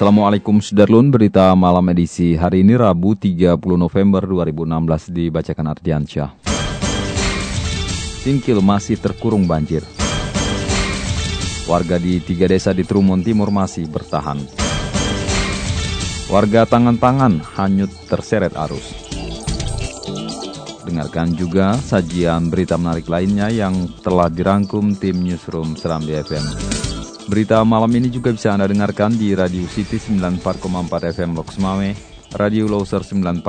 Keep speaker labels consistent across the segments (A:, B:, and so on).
A: Assalamualaikum Sudarlun, berita malam edisi hari ini Rabu 30 November 2016 dibacakan Ardiansyah. Singkil masih terkurung banjir. Warga di tiga desa di Trumon Timur masih bertahan. Warga tangan-tangan hanyut terseret arus. Dengarkan juga sajian berita menarik lainnya yang telah dirangkum tim Newsroom Seram BFM. Berita malam ini juga bisa Anda dengarkan di Radio City 94,4 FM Loks Mame, Radio Loser 94,6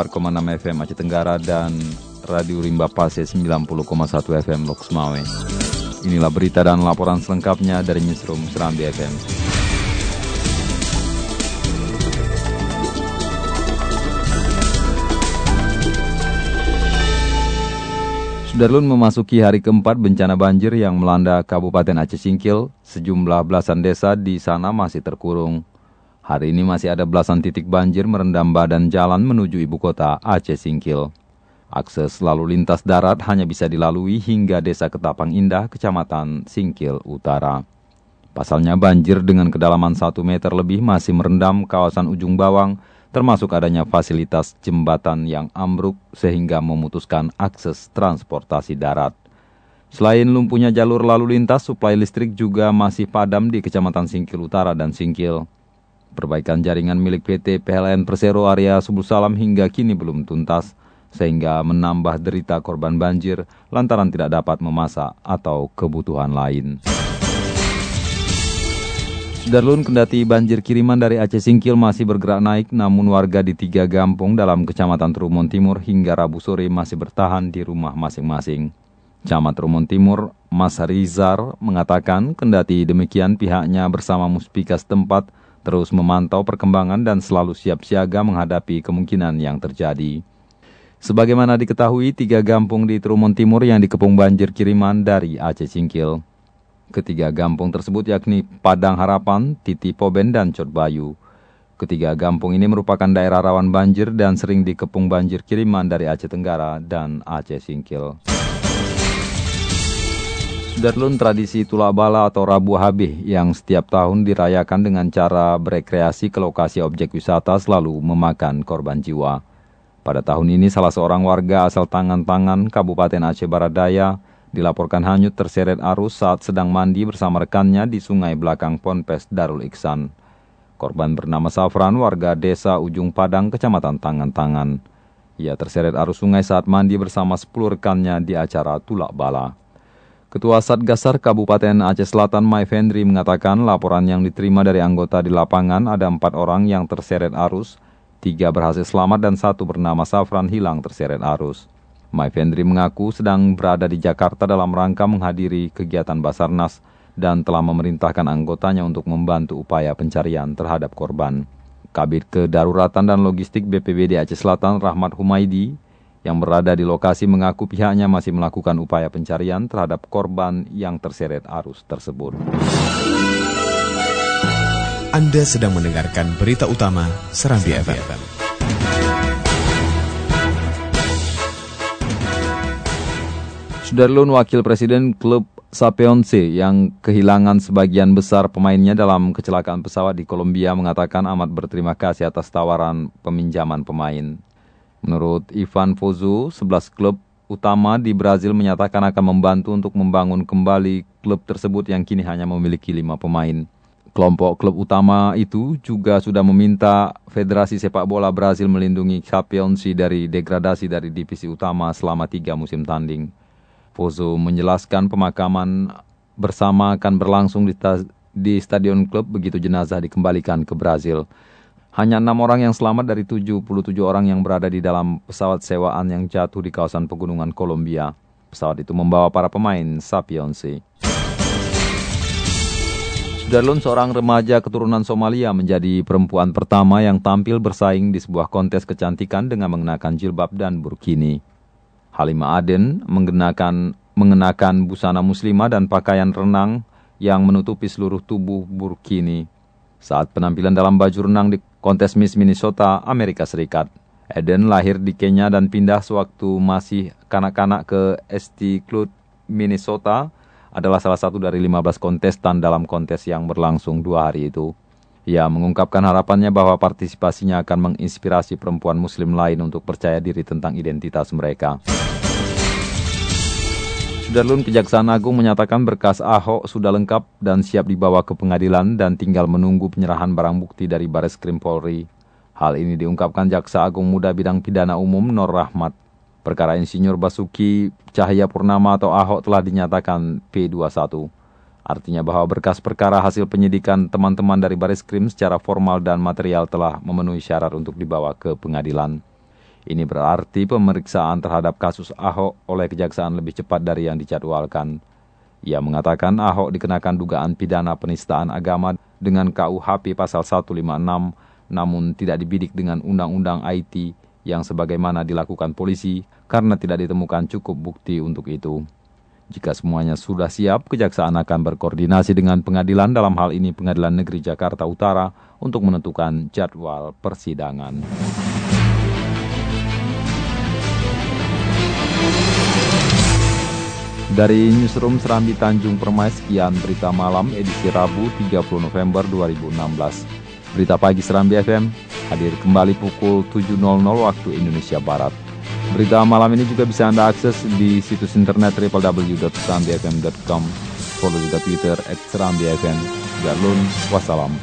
A: FM Aceh Tenggara, dan Radio Rimba Pase 90,1 FM Loks Mame. Inilah berita dan laporan selengkapnya dari Newsroom Serambi FM. Sudarlun memasuki hari keempat bencana banjir yang melanda Kabupaten Aceh Singkil, sejumlah belasan desa di sana masih terkurung. Hari ini masih ada belasan titik banjir merendam badan jalan menuju ibu kota Aceh Singkil. Akses lalu lintas darat hanya bisa dilalui hingga desa Ketapang Indah, Kecamatan Singkil Utara. Pasalnya banjir dengan kedalaman 1 meter lebih masih merendam kawasan ujung bawang, termasuk adanya fasilitas jembatan yang ambruk sehingga memutuskan akses transportasi darat. Selain lumpuhnya jalur lalu lintas, suplai listrik juga masih padam di Kecamatan Singkil Utara dan Singkil. Perbaikan jaringan milik PT PLN Persero area Subuh Salam hingga kini belum tuntas, sehingga menambah derita korban banjir lantaran tidak dapat memasak atau kebutuhan lain. Darlun kendati banjir kiriman dari Aceh Singkil masih bergerak naik, namun warga di tiga gampung dalam kecamatan Trumon Timur hingga Rabu sore masih bertahan di rumah masing-masing. Camat Trumon Timur, Mas Rizar, mengatakan kendati demikian pihaknya bersama muspika setempat terus memantau perkembangan dan selalu siap siaga menghadapi kemungkinan yang terjadi. Sebagaimana diketahui, tiga gampung di Trumon Timur yang dikepung banjir kiriman dari Aceh Singkil. Ketiga gampung tersebut yakni Padang Harapan, Titi Poben, dan Cot Bayu. Ketiga gampung ini merupakan daerah rawan banjir dan sering dikepung banjir kiriman dari Aceh Tenggara dan Aceh Singkil. Sudarlun tradisi Tulak Bala atau Rabu Habih yang setiap tahun dirayakan dengan cara berekreasi ke lokasi objek wisata selalu memakan korban jiwa. Pada tahun ini salah seorang warga asal Tangan-Tangan, Kabupaten Aceh Barat Daya, dilaporkan hanyut terseret arus saat sedang mandi bersama rekannya di sungai belakang Ponpes Darul Iksan. Korban bernama Safran, warga desa Ujung Padang, kecamatan Tangan-Tangan. Ia terseret arus sungai saat mandi bersama 10 rekannya di acara Tulak Bala. Ketua Satgasar Kabupaten Aceh Selatan, Mai Fendri, mengatakan laporan yang diterima dari anggota di lapangan ada empat orang yang terseret arus, tiga berhasil selamat dan satu bernama Safran hilang terseret arus. Mai Fendri mengaku sedang berada di Jakarta dalam rangka menghadiri kegiatan Basarnas dan telah memerintahkan anggotanya untuk membantu upaya pencarian terhadap korban. Kabit Kedaruratan dan Logistik BPBD Aceh Selatan Rahmat Humaidi yang berada di lokasi mengaku pihaknya masih melakukan upaya pencarian terhadap korban yang terseret arus tersebut.
B: Anda sedang mendengarkan berita utama Serambi FM.
A: Sudarlun Wakil Presiden klub Sapeonse yang kehilangan sebagian besar pemainnya dalam kecelakaan pesawat di Kolombia mengatakan amat berterima kasih atas tawaran peminjaman pemain. Menurut Ivan Fozu, 11 klub utama di Brazil menyatakan akan membantu untuk membangun kembali klub tersebut yang kini hanya memiliki lima pemain. Kelompok klub utama itu juga sudah meminta Federasi Sepak Bola Brazil melindungi Sapeonse dari degradasi dari divisi utama selama tiga musim tanding. Pozo menjelaskan pemakaman bersama akan berlangsung di, di stadion klub begitu jenazah dikembalikan ke Brazil. Hanya enam orang yang selamat dari 77 orang yang berada di dalam pesawat sewaan yang jatuh di kawasan pegunungan Kolombia. Pesawat itu membawa para pemain Sapionse. Sudarlun, seorang remaja keturunan Somalia menjadi perempuan pertama yang tampil bersaing di sebuah kontes kecantikan dengan mengenakan jilbab dan burkini. Halimah Aden mengenakan mengenakan busana muslimah dan pakaian renang yang menutupi seluruh tubuh burkini saat penampilan dalam baju renang di kontes Miss Minnesota, Amerika Serikat. Eden lahir di Kenya dan pindah sewaktu masih kanak-kanak ke St. Cloud, Minnesota adalah salah satu dari 15 kontestan dalam kontes yang berlangsung dua hari itu. Ia mengungkapkan harapannya bahwa partisipasinya akan menginspirasi perempuan muslim lain untuk percaya diri tentang identitas mereka. Sudarlun Kejaksaan Agung menyatakan berkas Ahok sudah lengkap dan siap dibawa ke pengadilan dan tinggal menunggu penyerahan barang bukti dari Baris Krim Polri. Hal ini diungkapkan Jaksa Agung Muda Bidang Pidana Umum Nur Rahmat. Perkara Insinyur Basuki Cahaya Purnama atau Ahok telah dinyatakan P21. Artinya bahwa berkas perkara hasil penyidikan teman-teman dari baris krim secara formal dan material telah memenuhi syarat untuk dibawa ke pengadilan. Ini berarti pemeriksaan terhadap kasus Ahok oleh kejaksaan lebih cepat dari yang dicadwalkan. Ia mengatakan Ahok dikenakan dugaan pidana penistaan agama dengan KUHP pasal 156, namun tidak dibidik dengan Undang-Undang IT yang sebagaimana dilakukan polisi karena tidak ditemukan cukup bukti untuk itu. Jika semuanya sudah siap, kejaksaan akan berkoordinasi dengan pengadilan dalam hal ini Pengadilan Negeri Jakarta Utara untuk menentukan jadwal persidangan. Dari Newsroom Serambi Tanjung Permai, sekian berita malam edisi Rabu 30 November 2016. Berita pagi Serambi FM hadir kembali pukul 7.00 waktu Indonesia Barat. Berita malam ini juga bisa Anda akses di situs internet www.serambifm.com Follow juga Twitter at serambifm. Wassalam.